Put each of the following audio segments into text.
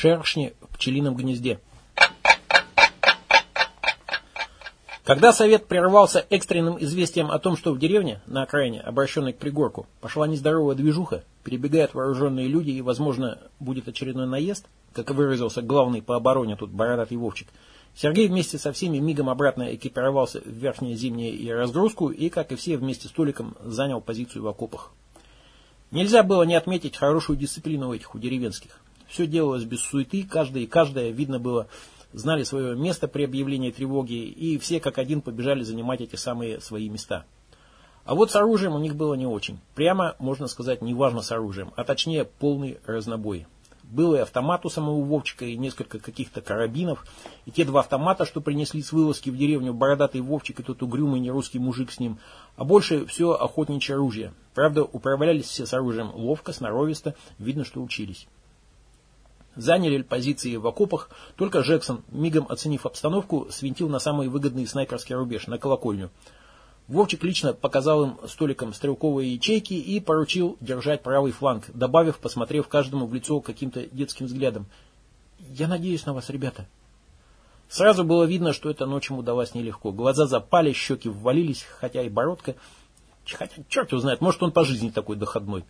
Шершни в пчелином гнезде. Когда совет прервался экстренным известием о том, что в деревне, на окраине, обращенной к пригорку, пошла нездоровая движуха, перебегают вооруженные люди и, возможно, будет очередной наезд, как выразился главный по обороне тут бородатый Вовчик, Сергей вместе со всеми мигом обратно экипировался в верхнее зимнее и разгрузку и, как и все, вместе с Толиком занял позицию в окопах. Нельзя было не отметить хорошую дисциплину у этих, у деревенских. Все делалось без суеты, каждый и каждая, видно было, знали свое место при объявлении тревоги, и все как один побежали занимать эти самые свои места. А вот с оружием у них было не очень. Прямо, можно сказать, неважно с оружием, а точнее полный разнобой. Был и автомат у самого Вовчика, и несколько каких-то карабинов. И те два автомата, что принесли с вылазки в деревню бородатый Вовчик и тот угрюмый нерусский мужик с ним. А больше все охотничье оружие. Правда, управлялись все с оружием ловко, сноровисто, видно, что учились. Заняли позиции в окопах, только Джексон, мигом оценив обстановку, свинтил на самый выгодный снайперский рубеж, на колокольню. Вовчик лично показал им столиком стрелковые ячейки и поручил держать правый фланг, добавив, посмотрев каждому в лицо каким-то детским взглядом. «Я надеюсь на вас, ребята». Сразу было видно, что эта ночь ему удалась нелегко. Глаза запали, щеки ввалились, хотя и бородка. Хотя, черт его знает, может он по жизни такой доходной.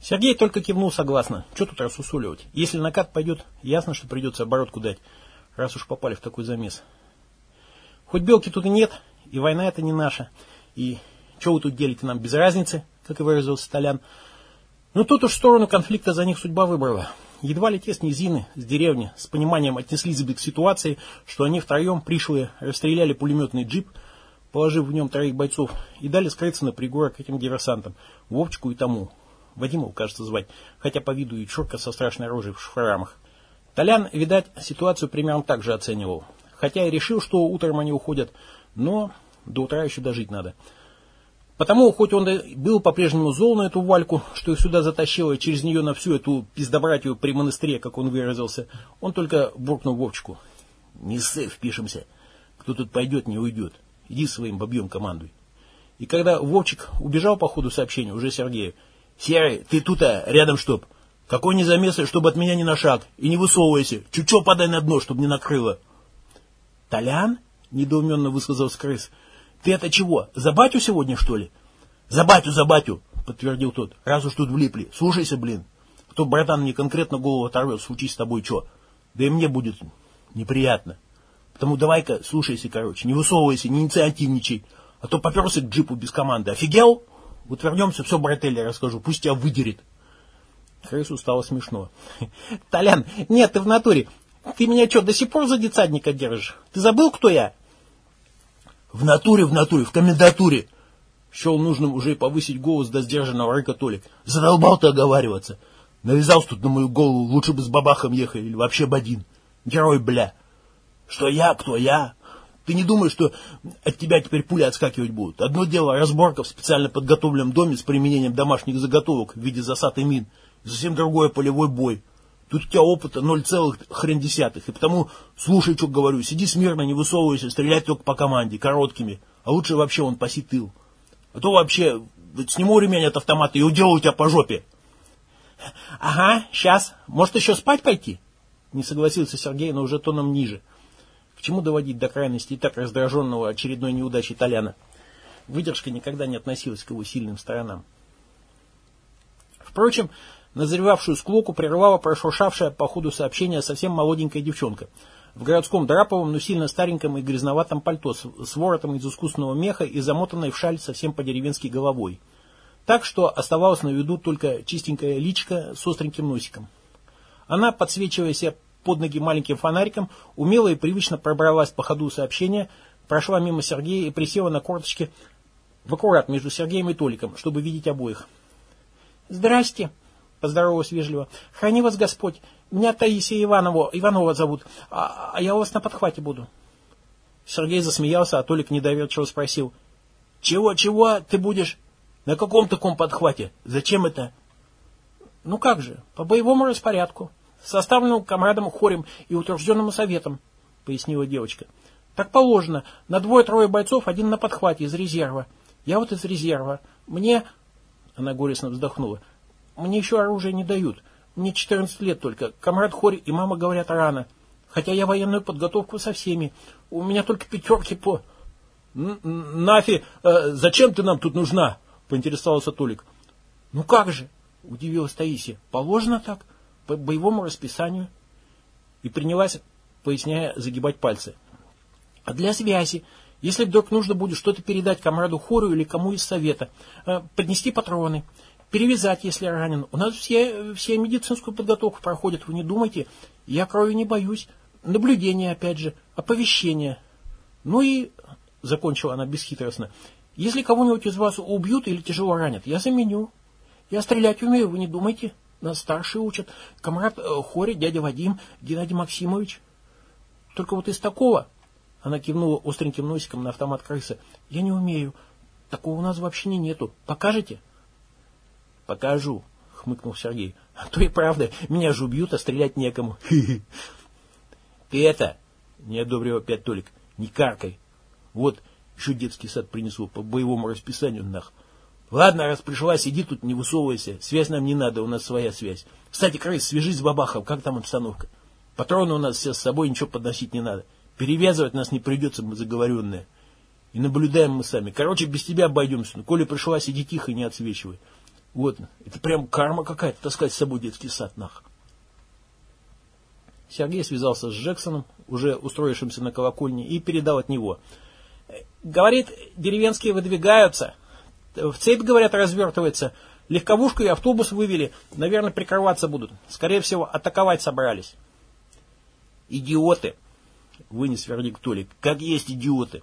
Сергей только кивнул согласно. Что тут рассусоливать? Если накат пойдет, ясно, что придется оборотку дать, раз уж попали в такой замес. Хоть белки тут и нет, и война это не наша. И что вы тут делите нам без разницы, как и выразился Столян. Но тут уж сторону конфликта за них судьба выбрала. Едва ли те с низины, с деревни, с пониманием отнеслись бы к ситуации, что они втроем пришлые расстреляли пулеметный джип, положив в нем троих бойцов, и дали скрыться на пригорок этим диверсантам, Вовчику и тому. Вадимов, кажется, звать, хотя по виду и чурка со страшной рожей в шфарамах. Толян, видать, ситуацию примерно так же оценивал. Хотя и решил, что утром они уходят, но до утра еще дожить надо. Потому, хоть он был по-прежнему зол на эту Вальку, что их сюда затащило, и через нее на всю эту пиздобратью при монастыре, как он выразился, он только буркнул Вовчику. «Не ссы, впишемся. Кто тут пойдет, не уйдет. Иди своим бобьем командуй». И когда Вовчик убежал по ходу сообщения, уже Сергею, «Серый, ты тут-то, рядом чтоб. Какой не замес, чтобы от меня ни на шаг. И не высовывайся. Чуть-чуть подай на дно, чтобы не накрыло». «Толян?» — недоуменно высказал крыс. Ты это чего, за батю сегодня, что ли? За батю, за батю, подтвердил тот. Раз уж тут влипли. Слушайся, блин. Кто, братан, мне конкретно голову оторвет, случись с тобой что? Да и мне будет неприятно. Потому давай-ка, слушайся, короче, не высовывайся, не инициативничай. А то поперся к джипу без команды. Офигел? Вот вернемся, все брателле расскажу, пусть тебя выдерет. Крысу стало смешно. Толян, нет, ты в натуре. Ты меня что, до сих пор за детсадника держишь? Ты забыл, кто я? В натуре, в натуре, в комендатуре. Счел нужным уже и повысить голос до сдержанного рыка Толик. Задолбал ты оговариваться. Навязался тут на мою голову, лучше бы с бабахом ехали, или вообще бадин. Герой, бля. Что я, кто я? Ты не думаешь, что от тебя теперь пули отскакивать будут? Одно дело разборка в специально подготовленном доме с применением домашних заготовок в виде засад и мин. Совсем другое полевой бой. Тут у тебя опыта ноль целых хрен десятых. И потому слушай, что говорю. Сиди смирно, не высовывайся, стрелять только по команде, короткими. А лучше вообще он паси тыл. А то вообще сниму ремень от автомата и уделаю тебя по жопе. Ага, сейчас. Может еще спать пойти? Не согласился Сергей, но уже тоном ниже. К чему доводить до крайности и так раздраженного очередной неудачей Толяна? Выдержка никогда не относилась к его сильным сторонам. Впрочем, Назревавшую склоку прервала прошуршавшая по ходу сообщения совсем молоденькая девчонка. В городском драповом, но сильно стареньком и грязноватом пальто с, воротом из искусственного меха и замотанной в шаль совсем по-деревенски головой. Так что оставалось на виду только чистенькая личка с остреньким носиком. Она, подсвечивая себе под ноги маленьким фонариком, умело и привычно пробралась по ходу сообщения, прошла мимо Сергея и присела на корточки в аккурат между Сергеем и Толиком, чтобы видеть обоих. «Здрасте!» Поздоровалась вежливо. Храни вас Господь. Меня Таисия Иванова, Иванова зовут, а, а я у вас на подхвате буду. Сергей засмеялся, а Толик недоверчиво спросил. Чего, чего ты будешь? На каком таком подхвате? Зачем это? Ну как же, по боевому распорядку. Составленному комрадом хорем и утвержденному советом, пояснила девочка. Так положено, на двое-трое бойцов, один на подхвате из резерва. Я вот из резерва. Мне... Она горестно вздохнула. Мне еще оружие не дают. Мне 14 лет только. Комрад Хори и мама говорят рано. Хотя я военную подготовку со всеми. У меня только пятерки по... Нафи, э, зачем ты нам тут нужна? Поинтересовался Толик. Ну как же, удивилась Таисия. Положено так, по боевому расписанию. И принялась, поясняя, загибать пальцы. А для связи, если вдруг нужно будет что-то передать комраду хору или кому из совета, э, поднести патроны, перевязать, если ранен. У нас все, все медицинскую подготовку проходят, вы не думайте. Я крови не боюсь. Наблюдение, опять же, оповещение. Ну и, закончила она бесхитростно, если кого-нибудь из вас убьют или тяжело ранят, я заменю. Я стрелять умею, вы не думайте. Нас старшие учат. Комрад э, Хори, дядя Вадим, Геннадий Максимович. Только вот из такого, она кивнула остреньким носиком на автомат крысы, я не умею. Такого у нас вообще не нету. Покажете? Покажу, хмыкнул Сергей. А то и правда, меня же убьют, а стрелять некому. Ты это, не одобрил опять Толик, не каркай. Вот, еще детский сад принесу по боевому расписанию нах. Ладно, раз пришла, сиди тут, не высовывайся. Связь нам не надо, у нас своя связь. Кстати, Крыс, свяжись с Бабахом, как там обстановка? Патроны у нас все с собой, ничего подносить не надо. Перевязывать нас не придется, мы заговоренные. И наблюдаем мы сами. Короче, без тебя обойдемся. Ну, коли пришла, сиди тихо и не отсвечивай. Вот, это прям карма какая-то, таскать с собой детский сад, нах. Сергей связался с Джексоном, уже устроившимся на колокольне, и передал от него. Говорит, деревенские выдвигаются. В цепь, говорят, развертывается. Легковушку и автобус вывели. Наверное, прикрываться будут. Скорее всего, атаковать собрались. Идиоты, вынес вердикт Толик. Как есть идиоты.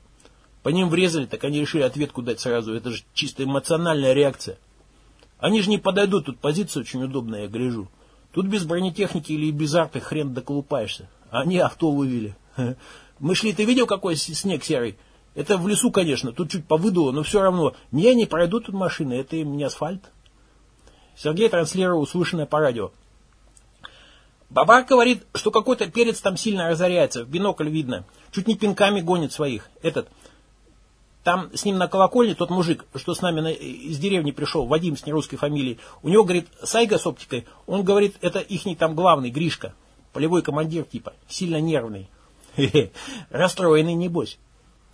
По ним врезали, так они решили ответку дать сразу. Это же чисто эмоциональная реакция. Они же не подойдут, тут позиция очень удобная, я гляжу. Тут без бронетехники или без арты хрен доколупаешься. Они авто вывели. Мы шли, ты видел, какой снег серый? Это в лесу, конечно, тут чуть повыдуло, но все равно. Не, не пройдут тут машины, это им не асфальт. Сергей транслировал услышанное по радио. Бабак говорит, что какой-то перец там сильно разоряется, в бинокль видно. Чуть не пинками гонит своих. Этот, там с ним на колокольне тот мужик, что с нами на, из деревни пришел, Вадим с нерусской фамилией. У него, говорит, сайга с оптикой. Он говорит, это ихний там главный, Гришка. Полевой командир типа, сильно нервный. Расстроенный небось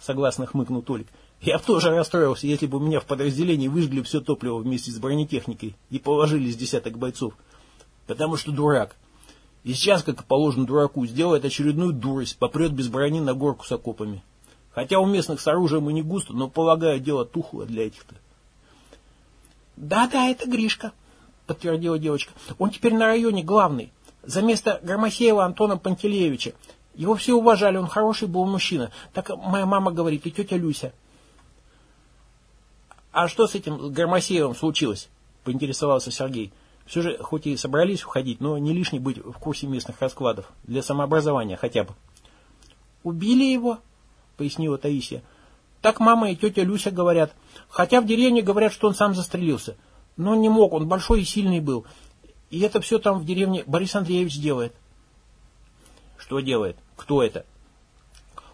согласно хмыкнул Толик. Я бы тоже расстроился, если бы у меня в подразделении выжгли все топливо вместе с бронетехникой и положили с десяток бойцов. Потому что дурак. И сейчас, как и положено дураку, сделает очередную дурость, попрет без брони на горку с окопами. Хотя у местных с оружием и не густо, но, полагаю, дело тухло для этих-то. «Да-да, это Гришка», — подтвердила девочка. «Он теперь на районе главный, за место Громосеева Антона Пантелеевича. Его все уважали, он хороший был мужчина. Так моя мама говорит, и тетя Люся. А что с этим Гармасеевым случилось? Поинтересовался Сергей. Все же, хоть и собрались уходить, но не лишне быть в курсе местных раскладов. Для самообразования хотя бы. Убили его, пояснила Таисия. Так мама и тетя Люся говорят. Хотя в деревне говорят, что он сам застрелился. Но не мог, он большой и сильный был. И это все там в деревне Борис Андреевич делает. Что делает? Кто это?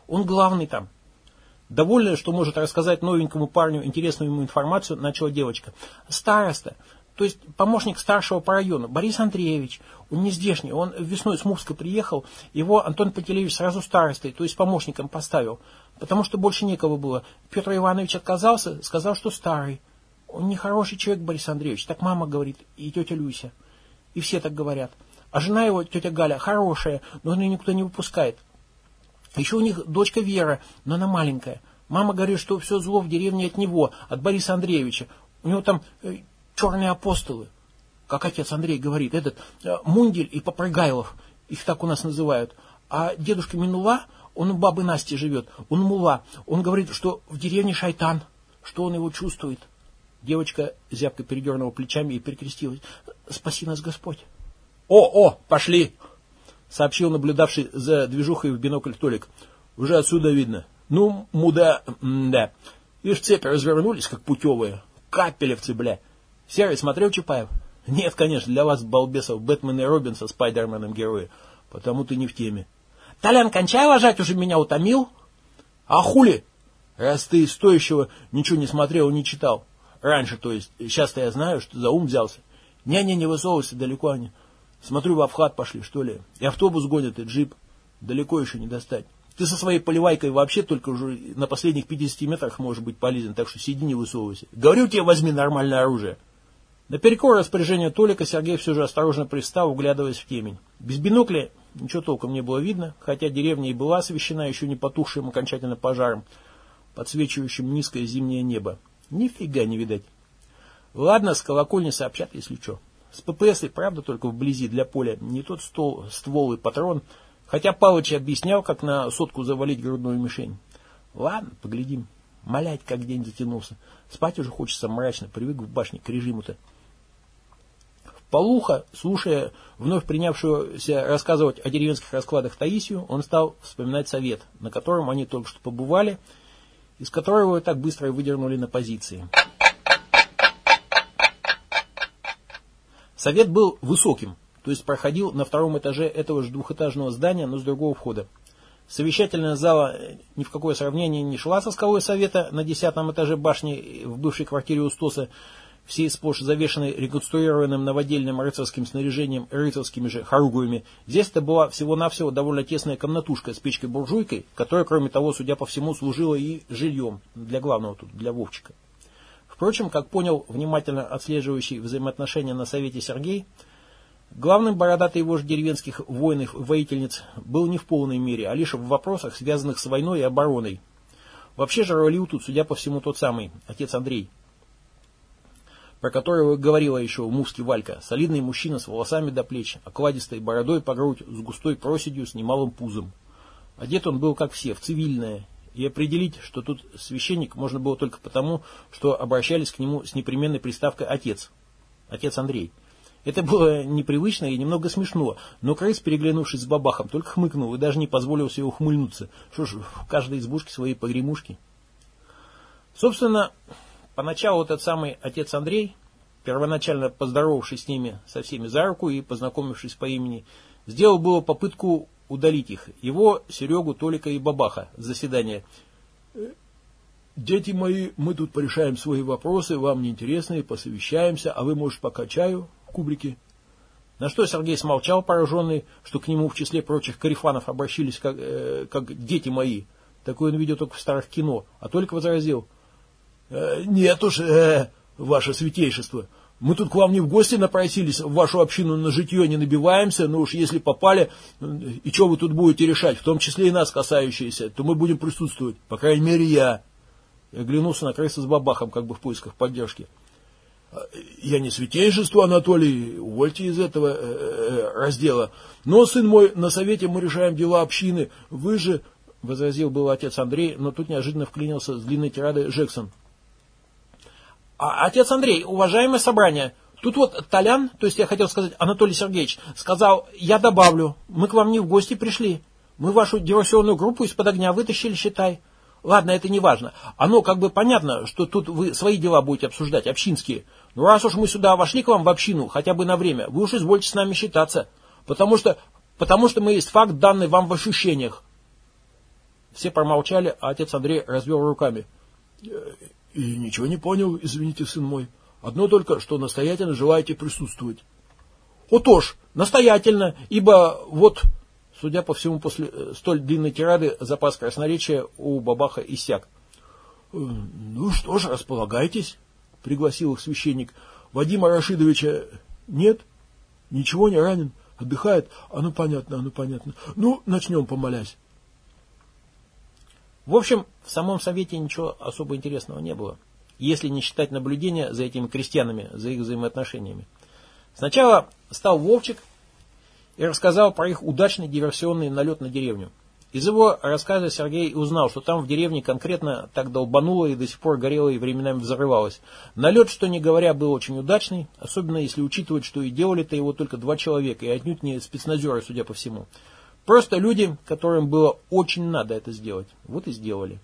Он главный там. Довольная, что может рассказать новенькому парню интересную ему информацию, начала девочка. Староста, то есть помощник старшего по району, Борис Андреевич. Он не здешний, он весной с Мувска приехал, его Антон Пантелеевич сразу старостой, то есть помощником поставил, потому что больше некого было. Петр Иванович отказался, сказал, что старый. Он нехороший человек, Борис Андреевич, так мама говорит, и тетя Люся. И все так говорят. А жена его, тетя Галя, хорошая, но ее никуда не выпускает. Еще у них дочка Вера, но она маленькая. Мама говорит, что все зло в деревне от него, от Бориса Андреевича. У него там э, черные апостолы, как отец Андрей говорит, этот э, Мундель и Попрыгайлов, их так у нас называют. А дедушка Минула, он у бабы Насти живет, он мула. Он говорит, что в деревне шайтан, что он его чувствует. Девочка зябко передернула плечами и перекрестилась. Спаси нас Господь. «О, о, пошли!» — сообщил наблюдавший за движухой в бинокль Толик. «Уже отсюда видно. Ну, муда... да. Ишь, цепи развернулись, как путевые. Капелевцы, бля. Серый смотрел Чапаев?» «Нет, конечно, для вас, балбесов, Бэтмен и Робин со Спайдерменом герои. Потому ты не в теме». «Толян, кончай ложать, уже меня утомил». «А хули? Раз ты стоящего ничего не смотрел, не читал. Раньше, то есть. Сейчас-то я знаю, что за ум взялся. Не-не, не высовывайся далеко они. Смотрю, в Авхат пошли, что ли. И автобус гонят, и джип. Далеко еще не достать. Ты со своей поливайкой вообще только уже на последних 50 метрах можешь быть полезен, так что сиди, не высовывайся. Говорю тебе, возьми нормальное оружие. Наперекор распоряжения Толика Сергей все же осторожно пристал, углядываясь в темень. Без бинокля ничего толком не было видно, хотя деревня и была освещена еще не потухшим окончательно пожаром, подсвечивающим низкое зимнее небо. Нифига не видать. Ладно, с колокольни сообщат, если что. С ППС и правда только вблизи для поля не тот стол, ствол и патрон, Хотя Павлович объяснял, как на сотку завалить грудную мишень. Ладно, поглядим. Малять, как день затянулся. Спать уже хочется мрачно, привык в башне к режиму-то. Полуха, слушая вновь принявшегося рассказывать о деревенских раскладах Таисию, он стал вспоминать совет, на котором они только что побывали, из которого его так быстро выдернули на позиции. Совет был высоким, то есть проходил на втором этаже этого же двухэтажного здания, но с другого входа. Совещательная зала ни в какое сравнение не шла со скалой совета на десятом этаже башни в бывшей квартире Устоса, всей сплошь завешенной реконструированным новодельным рыцарским снаряжением рыцарскими же хоругвями. Здесь это была всего-навсего довольно тесная комнатушка с печкой-буржуйкой, которая, кроме того, судя по всему, служила и жильем для главного тут, для Вовчика. Впрочем, как понял внимательно отслеживающий взаимоотношения на совете Сергей, Главным бородатый вождь деревенских воинов воительниц был не в полной мере, а лишь в вопросах, связанных с войной и обороной. Вообще же рулил тут, судя по всему, тот самый, отец Андрей, про которого говорила еще в Мувске Валька. Солидный мужчина с волосами до плеч, окладистой бородой по грудь, с густой проседью, с немалым пузом. Одет он был, как все, в цивильное, и определить, что тут священник, можно было только потому, что обращались к нему с непременной приставкой «отец». Отец Андрей. Это было непривычно и немного смешно, но крыс, переглянувшись с бабахом, только хмыкнул и даже не позволил себе ухмыльнуться. Что ж, в каждой избушке свои погремушки. Собственно, поначалу этот самый отец Андрей, первоначально поздоровавшись с ними со всеми за руку и познакомившись по имени, сделал было попытку удалить их, его, Серегу, Толика и Бабаха с заседания. «Дети мои, мы тут порешаем свои вопросы, вам неинтересные, посовещаемся, а вы, может, пока чаю?» кубрике. На что Сергей смолчал, пораженный, что к нему в числе прочих карифанов обращились как, э, как дети мои. Такое он видел только в старых кино, а только возразил. «Э, «Нет уж, э, ваше святейшество, мы тут к вам не в гости напросились, в вашу общину на житье не набиваемся, но уж если попали, и что вы тут будете решать, в том числе и нас касающиеся, то мы будем присутствовать, по крайней мере я». Я оглянулся на крыса с бабахом, как бы в поисках поддержки. Я не святейшество, Анатолий, увольте из этого э, э, раздела. Но, сын мой, на совете мы решаем дела общины. Вы же, — возразил был отец Андрей, но тут неожиданно вклинился с длинной тирадой Джексон. А, отец Андрей, уважаемое собрание, тут вот Толян, то есть я хотел сказать Анатолий Сергеевич, сказал, я добавлю, мы к вам не в гости пришли. Мы вашу диверсионную группу из-под огня вытащили, считай. Ладно, это не важно. Оно как бы понятно, что тут вы свои дела будете обсуждать, общинские. Ну, раз уж мы сюда вошли к вам в общину, хотя бы на время, вы уж извольте с нами считаться. Потому что, потому что мы есть факт, данный вам в ощущениях. Все промолчали, а отец Андрей развел руками. И ничего не понял, извините, сын мой. Одно только, что настоятельно желаете присутствовать. Отож, настоятельно, ибо вот, судя по всему, после э, столь длинной тирады запас красноречия у бабаха иссяк. Ну что ж, располагайтесь пригласил их священник. Вадима Рашидовича нет? Ничего не ранен? Отдыхает? А ну понятно, а ну понятно. Ну, начнем помолясь. В общем, в самом совете ничего особо интересного не было, если не считать наблюдения за этими крестьянами, за их взаимоотношениями. Сначала стал Вовчик и рассказал про их удачный диверсионный налет на деревню. Из его рассказа Сергей узнал, что там в деревне конкретно так долбануло и до сих пор горело и временами взрывалось. Налет, что не говоря, был очень удачный, особенно если учитывать, что и делали-то его только два человека, и отнюдь не спецназеры, судя по всему. Просто люди, которым было очень надо это сделать. Вот и сделали.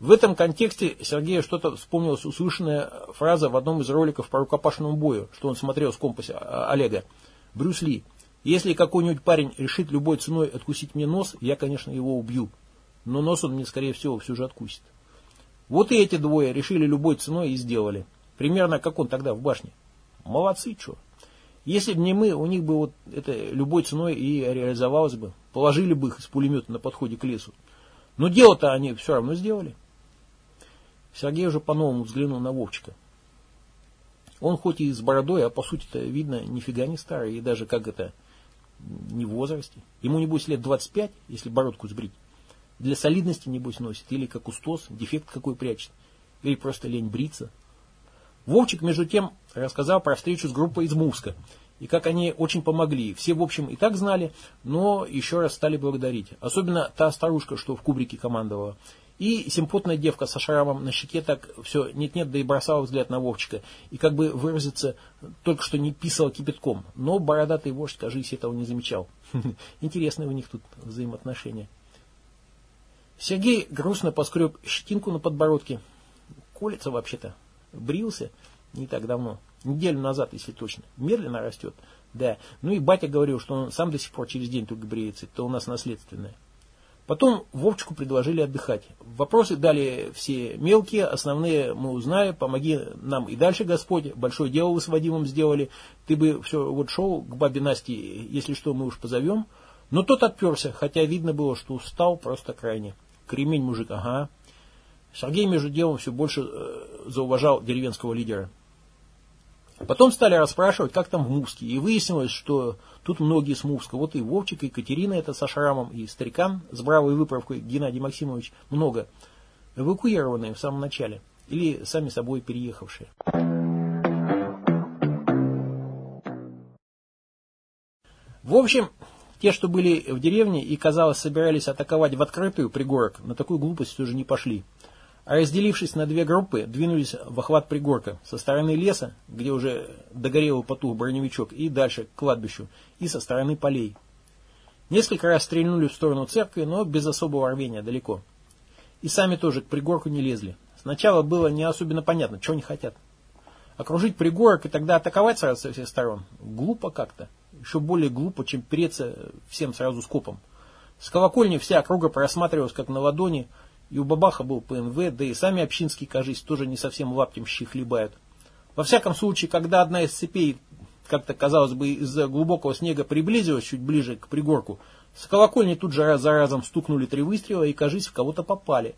В этом контексте Сергею что-то вспомнилась услышанная фраза в одном из роликов по рукопашному бою, что он смотрел с компаса Олега. Брюс Ли. Если какой-нибудь парень решит любой ценой откусить мне нос, я, конечно, его убью. Но нос он мне, скорее всего, все же откусит. Вот и эти двое решили любой ценой и сделали. Примерно как он тогда в башне. Молодцы, что. Если бы не мы, у них бы вот это любой ценой и реализовалось бы. Положили бы их из пулемета на подходе к лесу. Но дело-то они все равно сделали. Сергей уже по-новому взглянул на Вовчика. Он хоть и с бородой, а по сути-то видно, нифига не старый, и даже как это, не в возрасте. Ему, небось, лет 25, если бородку сбрить. Для солидности, небось, носит, или как устос, дефект какой прячет, или просто лень бриться. Вовчик, между тем, рассказал про встречу с группой из Мувска, и как они очень помогли. Все, в общем, и так знали, но еще раз стали благодарить. Особенно та старушка, что в кубрике командовала. И симпотная девка со шрамом на щеке так все нет-нет, да и бросала взгляд на Вовчика. И как бы выразиться, только что не писала кипятком. Но бородатый вождь, кажись, этого не замечал. Интересные у них тут взаимоотношения. Сергей грустно поскреб щетинку на подбородке. Колется вообще-то. Брился не так давно. Неделю назад, если точно. Медленно растет. Да. Ну и батя говорил, что он сам до сих пор через день только бреется. Это у нас наследственное. Потом Вовчику предложили отдыхать. Вопросы дали все мелкие, основные мы узнаем. Помоги нам и дальше, Господь. Большое дело вы с Вадимом сделали. Ты бы все вот шел к бабе Насте, если что, мы уж позовем. Но тот отперся, хотя видно было, что устал просто крайне. Кремень мужик, ага. Сергей между делом все больше э, зауважал деревенского лидера. Потом стали расспрашивать, как там в Мувске, и выяснилось, что тут многие с Мувска. Вот и Вовчик, и Катерина это со шрамом, и старикан с бравой выправкой Геннадий Максимович, много. Эвакуированные в самом начале, или сами собой переехавшие. В общем, те, что были в деревне и, казалось, собирались атаковать в открытую пригорок, на такую глупость все же не пошли а разделившись на две группы, двинулись в охват пригорка со стороны леса, где уже догорел потух броневичок, и дальше к кладбищу, и со стороны полей. Несколько раз стрельнули в сторону церкви, но без особого рвения, далеко. И сами тоже к пригорку не лезли. Сначала было не особенно понятно, что они хотят. Окружить пригорок и тогда атаковать сразу со всех сторон. Глупо как-то. Еще более глупо, чем переться всем сразу скопом. С колокольни вся округа просматривалась как на ладони, и у бабаха был ПНВ, да и сами общинские, кажется, тоже не совсем лаптем щи хлебают. Во всяком случае, когда одна из цепей, как-то казалось бы, из-за глубокого снега приблизилась чуть ближе к пригорку, с колокольни тут же раз за разом стукнули три выстрела и, кажись, в кого-то попали.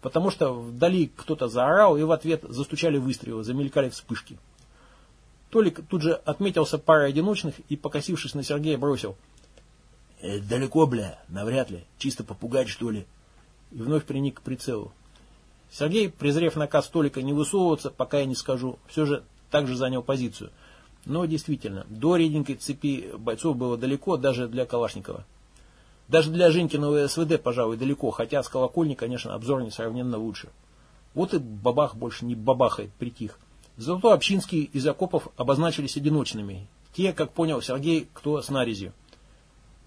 Потому что вдали кто-то заорал, и в ответ застучали выстрелы, замелькали вспышки. Толик тут же отметился парой одиночных и, покосившись на Сергея, бросил. «Э, «Далеко, бля, навряд ли. Чисто попугать, что ли?» И вновь приник к прицелу. Сергей, презрев наказ столика не высовываться, пока я не скажу, все же также занял позицию. Но действительно, до реденькой цепи бойцов было далеко даже для Калашникова. Даже для Женькиного СВД, пожалуй, далеко, хотя с колокольни, конечно, обзор несравненно лучше. Вот и бабах больше не бабахает, притих. Зато общинские из окопов обозначились одиночными. Те, как понял Сергей, кто с нарезью.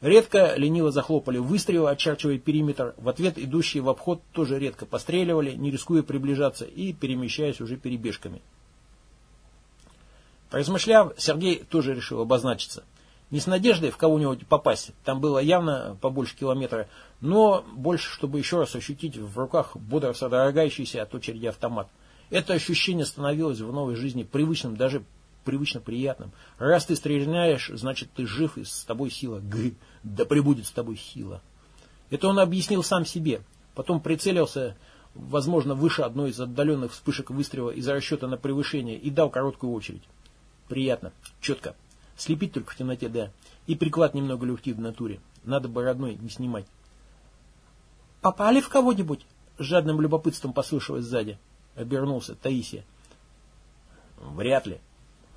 Редко лениво захлопали выстрелы, очерчивая периметр. В ответ идущие в обход тоже редко постреливали, не рискуя приближаться и перемещаясь уже перебежками. Поразмышляв, Сергей тоже решил обозначиться. Не с надеждой в кого-нибудь попасть, там было явно побольше километра, но больше, чтобы еще раз ощутить в руках бодро содрогающийся от очереди автомат. Это ощущение становилось в новой жизни привычным, даже привычно приятным. Раз ты стреляешь, значит ты жив и с тобой сила. Г, да прибудет с тобой сила. Это он объяснил сам себе. Потом прицелился, возможно, выше одной из отдаленных вспышек выстрела из расчета на превышение и дал короткую очередь. Приятно, четко. Слепить только в темноте, да. И приклад немного легкий в натуре. Надо бы родной не снимать. «Попали в кого-нибудь?» жадным любопытством послышалось сзади. Обернулся Таисия. «Вряд ли»,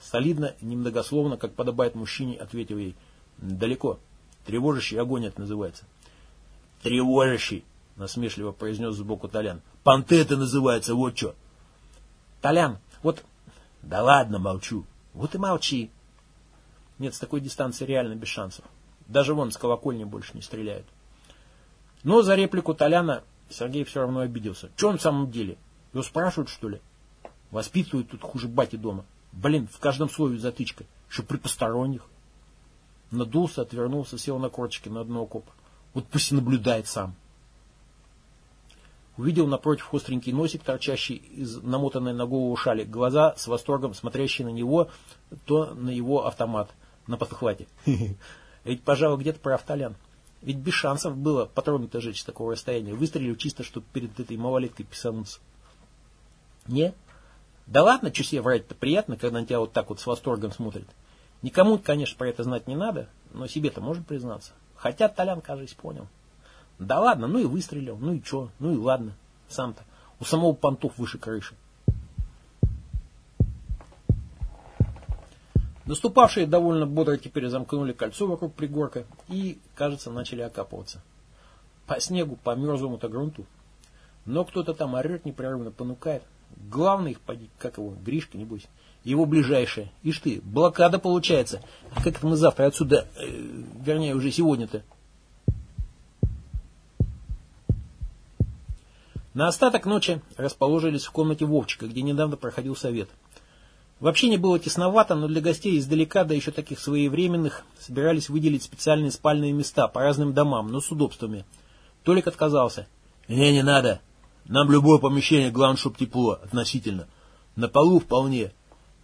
Солидно, немногословно, как подобает мужчине, ответил ей. Далеко. Тревожащий огонь это называется. Тревожащий, насмешливо произнес сбоку Толян. Понты это называется, вот что. Толян, вот... Да ладно, молчу. Вот и молчи. Нет, с такой дистанции реально без шансов. Даже вон с колокольни больше не стреляют. Но за реплику Толяна Сергей все равно обиделся. Че он в самом деле? Его спрашивают, что ли? Воспитывают тут хуже бати дома. Блин, в каждом слове затычка. Еще при посторонних. Надулся, отвернулся, сел на корчики на дно окопа. Вот пусть и наблюдает сам. Увидел напротив остренький носик, торчащий из намотанной на голову шали, глаза с восторгом смотрящие на него, то на его автомат. на подхвате. Ведь, пожалуй, где-то прав Толян. Ведь без шансов было патроны-то жечь с такого расстояния. Выстрелил чисто, чтобы перед этой малолеткой писануться. Не? Да ладно, что себе врать-то приятно, когда на тебя вот так вот с восторгом смотрит. Никому, конечно, про это знать не надо, но себе-то можно признаться. Хотя Толян, кажется, понял. Да ладно, ну и выстрелил, ну и что, ну и ладно, сам-то. У самого понтов выше крыши. Наступавшие довольно бодро теперь замкнули кольцо вокруг пригорка и, кажется, начали окапываться. По снегу, по мерзлому-то грунту. Но кто-то там орет непрерывно, понукает. Главный их, как его, Гришка, небось, его ближайшая. Ишь ты, блокада получается. Как это мы завтра отсюда, э, вернее, уже сегодня-то. На остаток ночи расположились в комнате Вовчика, где недавно проходил совет. Вообще не было тесновато, но для гостей издалека, да еще таких своевременных, собирались выделить специальные спальные места по разным домам, но с удобствами. Толик отказался. «Не, не надо. Нам любое помещение, главное, чтоб тепло, относительно. На полу вполне.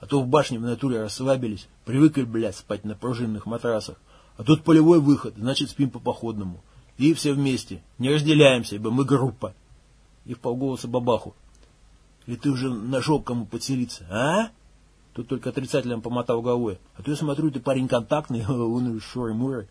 А то в башне в натуре расслабились, привыкли, блядь, спать на пружинных матрасах. А тут полевой выход, значит, спим по походному. И все вместе. Не разделяемся, ибо мы группа». И в полголоса бабаху. «И ты уже нашел, кому подселиться, а?» Тут только отрицательно помотал головой. А то я смотрю, ты парень контактный, он шуры-муры.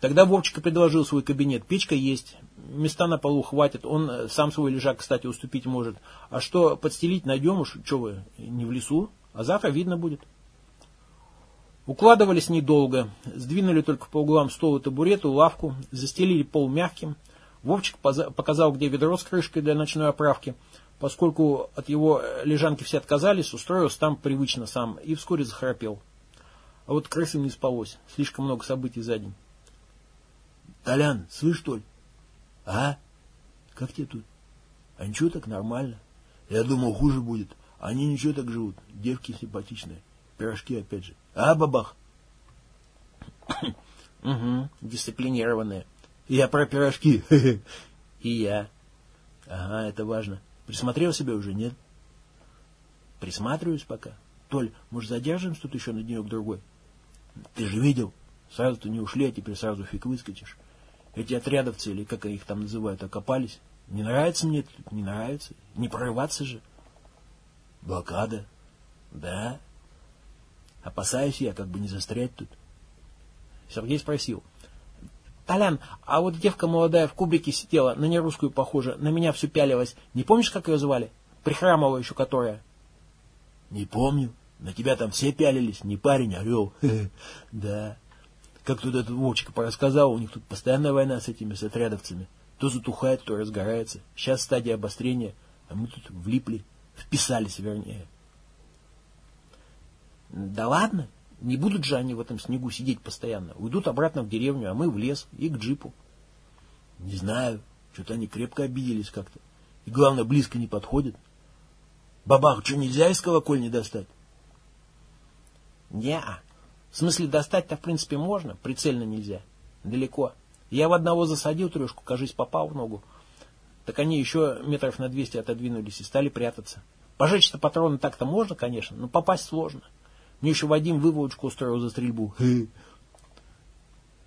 Тогда Вовчика предложил свой кабинет. Печка есть, места на полу хватит. Он э, сам свой лежак, кстати, уступить может. А что подстелить найдем уж, что вы, не в лесу? А завтра видно будет. Укладывались недолго. Сдвинули только по углам стол и табурету, лавку, застелили пол мягким. Вовчик показал, где ведро с крышкой для ночной оправки – Поскольку от его лежанки все отказались, устроился там привычно сам и вскоре захрапел. А вот крысам не спалось. Слишком много событий за день. Толян, слышь, что ли? А? Как тебе тут? А ничего так нормально. Я думал, хуже будет. Они ничего так живут. Девки симпатичные. Пирожки опять же. А, бабах? Угу, дисциплинированные. Я про пирожки. И я. Ага, это важно. Присмотрел себя уже, нет? Присматриваюсь пока. Толь, может, задержимся тут еще на денек-другой? Ты же видел? Сразу-то не ушли, а теперь сразу фиг выскочишь. Эти отрядовцы, или как их там называют, окопались. Не нравится мне это не нравится. Не прорываться же. Блокада. Да. Опасаюсь я, как бы не застрять тут. Сергей спросил. Толян, а вот девка молодая в кубрике сидела, на нерусскую похожа, на меня все пялилась. Не помнишь, как ее звали? Прихрамова еще которая. Не помню. На тебя там все пялились, не парень, орел. Да. Как тут этот Вовчика порассказал, у них тут постоянная война с этими с отрядовцами. То затухает, то разгорается. Сейчас стадия обострения, а мы тут влипли, вписались вернее. Да ладно, не будут же они в этом снегу сидеть постоянно. Уйдут обратно в деревню, а мы в лес и к джипу. Не знаю. Что-то они крепко обиделись как-то. И главное, близко не подходят. Бабах, что, нельзя из колокольни достать? не. В смысле, достать-то, в принципе, можно, прицельно нельзя. Далеко. Я в одного засадил трешку, кажись, попал в ногу. Так они еще метров на 200 отодвинулись и стали прятаться. Пожечь-то патроны так-то можно, конечно, но попасть сложно. Мне еще Вадим выволочку устроил за стрельбу.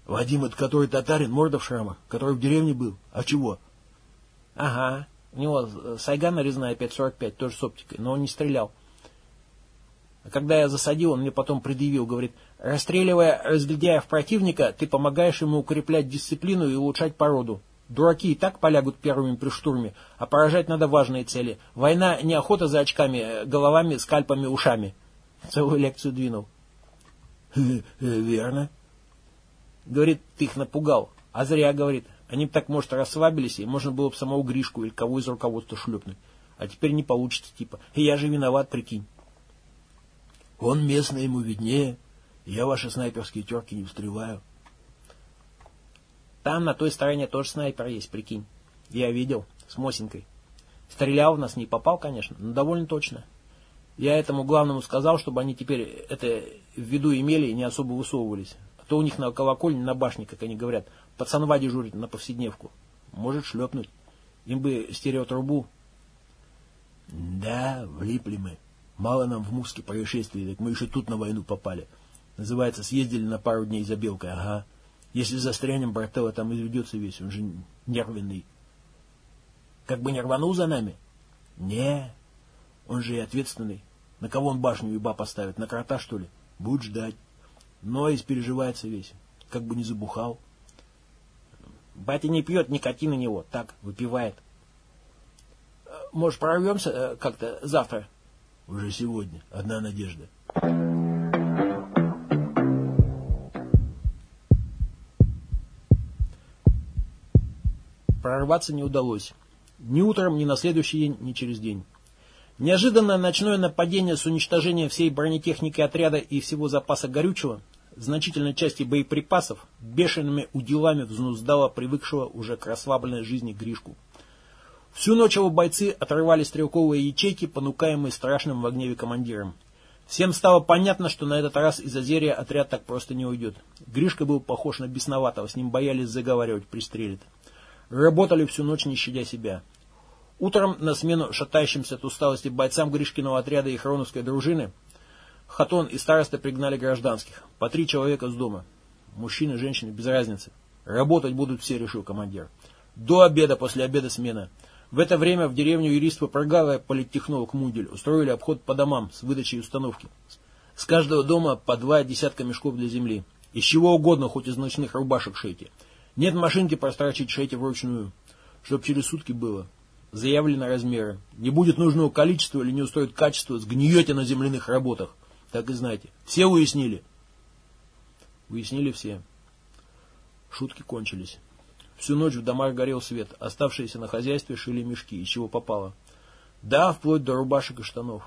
Вадим, это который татарин, морда в шрамах, который в деревне был. А чего? Ага. У него сайга нарезная 5.45, тоже с оптикой, но он не стрелял. А когда я засадил, он мне потом предъявил, говорит, расстреливая разглядяев противника, ты помогаешь ему укреплять дисциплину и улучшать породу. Дураки и так полягут первыми при штурме, а поражать надо важные цели. Война не охота за очками, головами, скальпами, ушами. Целую лекцию двинул. Верно. Говорит, ты их напугал. А зря, говорит. Они бы так, может, расслабились, и можно было бы самого Гришку или кого из руководства шлепнуть. А теперь не получится, типа. Я же виноват, прикинь. Он местный, ему виднее. Я ваши снайперские терки не встреваю. Там, на той стороне, тоже снайпер есть, прикинь. Я видел, с Мосинкой. Стрелял в нас, не попал, конечно, но довольно точно. Я этому главному сказал, чтобы они теперь это в виду имели и не особо высовывались. А то у них на колокольне, на башне, как они говорят, пацанва дежурит на повседневку. Может шлепнуть. Им бы стереотрубу. Да, влипли мы. Мало нам в Муске происшествий, так мы еще тут на войну попали. Называется, съездили на пару дней за белкой. Ага. Если застрянем, Бартелло там изведется весь, он же нервный. Как бы не рванул за нами? Не, он же и ответственный. На кого он башню еба поставит? На крота, что ли? Будет ждать. Но испереживается весь. Как бы не забухал. Батя не пьет никотина него, так, выпивает. Может, прорвемся э, как-то завтра? Уже сегодня. Одна надежда. Прорваться не удалось. Ни утром, ни на следующий день, ни через день. Неожиданное ночное нападение с уничтожением всей бронетехники отряда и всего запаса горючего, значительной части боеприпасов, бешеными уделами взнуздало привыкшего уже к расслабленной жизни Гришку. Всю ночь его бойцы отрывали стрелковые ячейки, понукаемые страшным в гневе командиром. Всем стало понятно, что на этот раз из Азерия отряд так просто не уйдет. Гришка был похож на бесноватого, с ним боялись заговаривать, пристрелит. Работали всю ночь, не щадя себя. Утром на смену шатающимся от усталости бойцам Гришкиного отряда и Хроновской дружины Хатон и староста пригнали гражданских. По три человека с дома. Мужчины, женщины, без разницы. Работать будут все, решил командир. До обеда, после обеда смена. В это время в деревню юриства Прогавая политтехнолог Мудель устроили обход по домам с выдачей установки. С каждого дома по два десятка мешков для земли. Из чего угодно, хоть из ночных рубашек шейте. Нет машинки прострочить шейте вручную. Чтоб через сутки было. Заявлены размеры. Не будет нужного количества или не устроит качество, сгниете на земляных работах. Так и знайте. Все уяснили? Уяснили все. Шутки кончились. Всю ночь в домах горел свет. Оставшиеся на хозяйстве шили мешки, из чего попало. Да, вплоть до рубашек и штанов.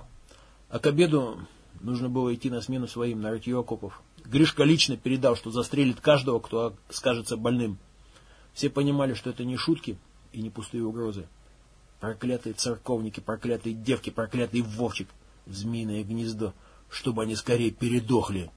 А к обеду нужно было идти на смену своим, на рытье окопов. Гришка лично передал, что застрелит каждого, кто скажется больным. Все понимали, что это не шутки и не пустые угрозы. Проклятые церковники, проклятые девки, проклятый Вовчик в змеиное гнездо, чтобы они скорее передохли.